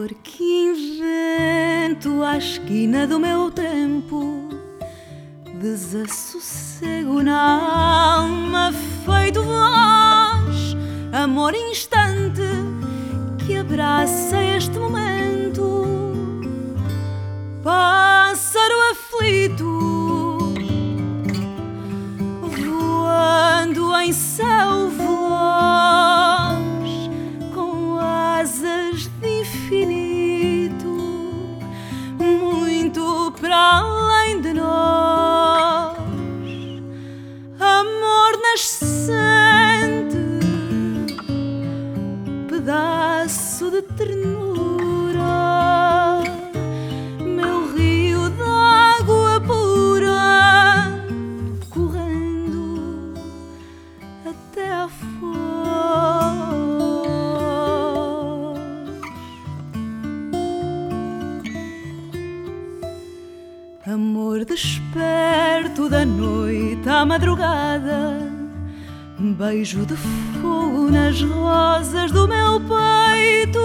amor que invento à esquina do meu tempo, desassossego na alma feito voz, amor instante que abraça este momento, pássaro aflito para além de nós. Amor nascente, pedaço de ternura, Amor desperto da noite à madrugada, beijo de fogo nas rosas do meu peito.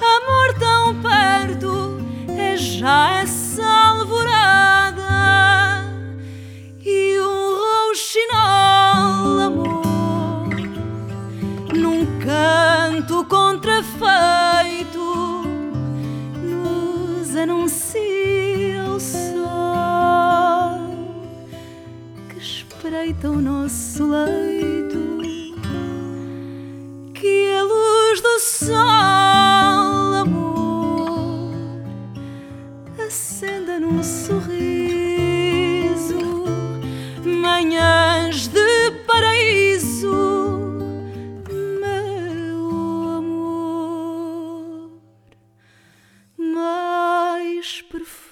Amor tão perto, é já essa alvorada. E um rouxinol, amor, num canto contrafeito o nosso leito, que a luz do sol, amor, acenda num sorriso, manhãs de paraíso, meu amor mais perfeito.